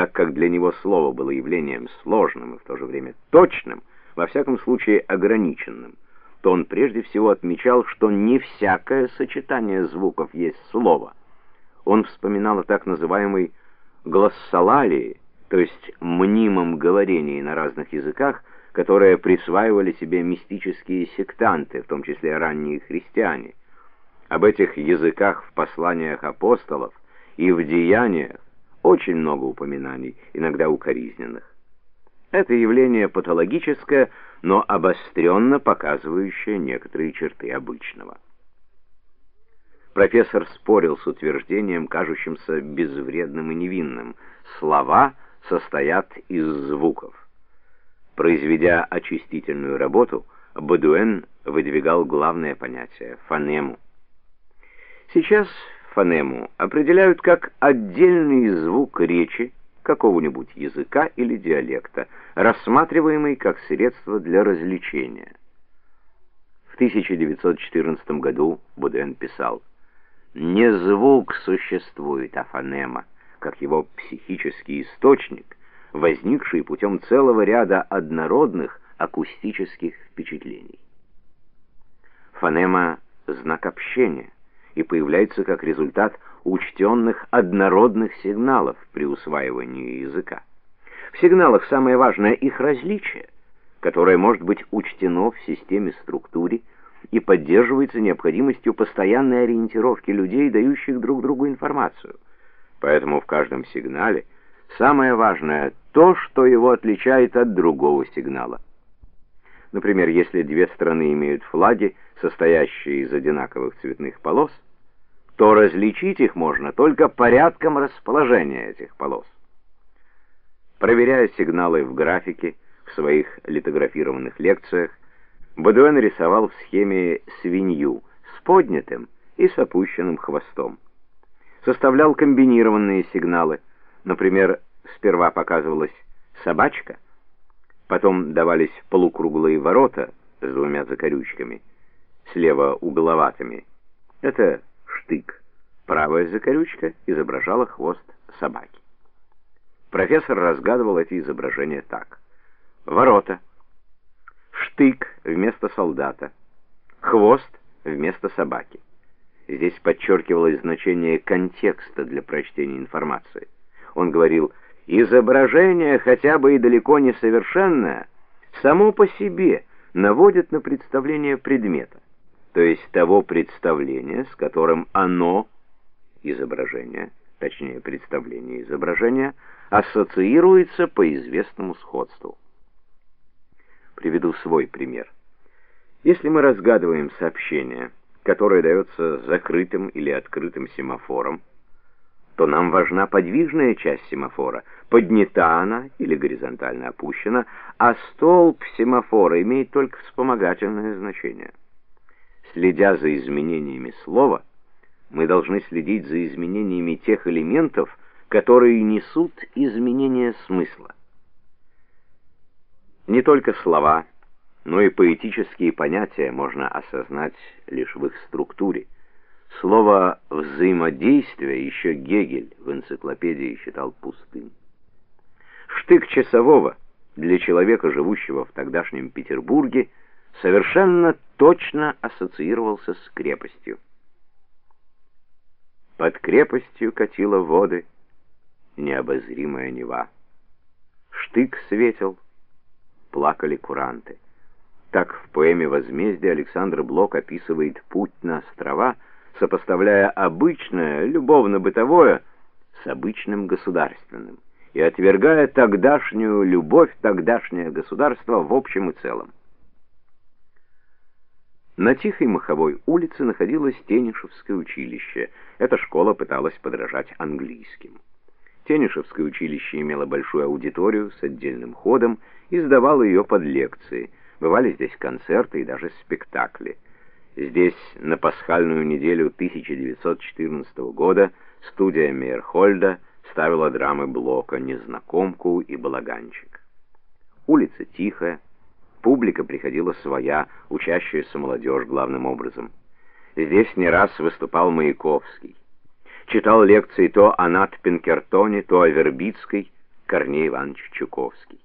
так как для него слово было явлением сложным и в то же время точным, во всяком случае ограниченным, то он прежде всего отмечал, что не всякое сочетание звуков есть слово. Он вспоминал о так называемой глоссолалии, то есть мнимом говорении на разных языках, которое присваивали себе мистические сектанты, в том числе ранние христиане. Об этих языках в посланиях апостолов и в деяниях очень много упоминаний, иногда укоризненных. Это явление патологическое, но обостренно показывающее некоторые черты обычного. Профессор спорил с утверждением, кажущимся безвредным и невинным. Слова состоят из звуков. Произведя очистительную работу, Бадуэн выдвигал главное понятие — фонему. Сейчас фонему определяют как отдельный звук речи какого-нибудь языка или диалекта, рассматриваемый как средство для развлечения. В 1914 году Буден писал «Не звук существует, а фонема, как его психический источник, возникший путем целого ряда однородных акустических впечатлений». Фонема — знак общения и появляется как результат учтенных однородных сигналов при усваивании языка. В сигналах самое важное их различие, которое может быть учтено в системе структуре и поддерживается необходимостью постоянной ориентировки людей, дающих друг другу информацию. Поэтому в каждом сигнале самое важное то, что его отличает от другого сигнала. Например, если две страны имеют флаги, состоящие из одинаковых цветных полос, то различить их можно только порядком расположения этих полос. Проверяя сигналы в графике в своих литографированных лекциях, Бодуэн рисовал в схеме свинью с поднятым и с опущенным хвостом. Составлял комбинированные сигналы. Например, сперва показывалась собачка, потом давались полукруглые ворота с двумя закорючками, слева угловатыми. Это штык. Правая закорючка изображала хвост собаки. Профессор разгадывал эти изображения так. Ворота. Штык вместо солдата. Хвост вместо собаки. Здесь подчеркивалось значение контекста для прочтения информации. Он говорил, изображение, хотя бы и далеко не совершенное, само по себе наводит на представление предмета то есть того представления, с которым оно, изображение, точнее представление изображения, ассоциируется по известному сходству. Приведу свой пример. Если мы разгадываем сообщение, которое дается закрытым или открытым семафором, то нам важна подвижная часть семафора, поднята она или горизонтально опущена, а столб семафора имеет только вспомогательное значение. Следя за изменениями слова, мы должны следить за изменениями тех элементов, которые несут изменение смысла. Не только слова, но и поэтические понятия можно осознать лишь в их структуре. Слово «взаимодействие» еще Гегель в энциклопедии считал пустым. Штык часового для человека, живущего в тогдашнем Петербурге, совершенно точно ассоциировался с крепостью. Под крепостью катила воды необозримая Нева. Штык светил, плакали куранты. Так в поэме «Возмездие» Александр Блок описывает путь на острова, сопоставляя обычное, любовно-бытовое с обычным государственным и отвергая тогдашнюю любовь, тогдашнее государство в общем и целом. На Тихой Маховой улице находилось Тенишевское училище. Эта школа пыталась подражать английским. Тенишевское училище имело большую аудиторию с отдельным ходом и сдавало ее под лекции. Бывали здесь концерты и даже спектакли. Здесь на пасхальную неделю 1914 года студия Мейерхольда ставила драмы Блока «Незнакомку» и «Балаганчик». Улица тихая, Публика приходила своя, учащаяся молодежь главным образом. Здесь не раз выступал Маяковский. Читал лекции то о Нат Пинкертоне, то о Вербицкой, Корней Иванович Чуковский.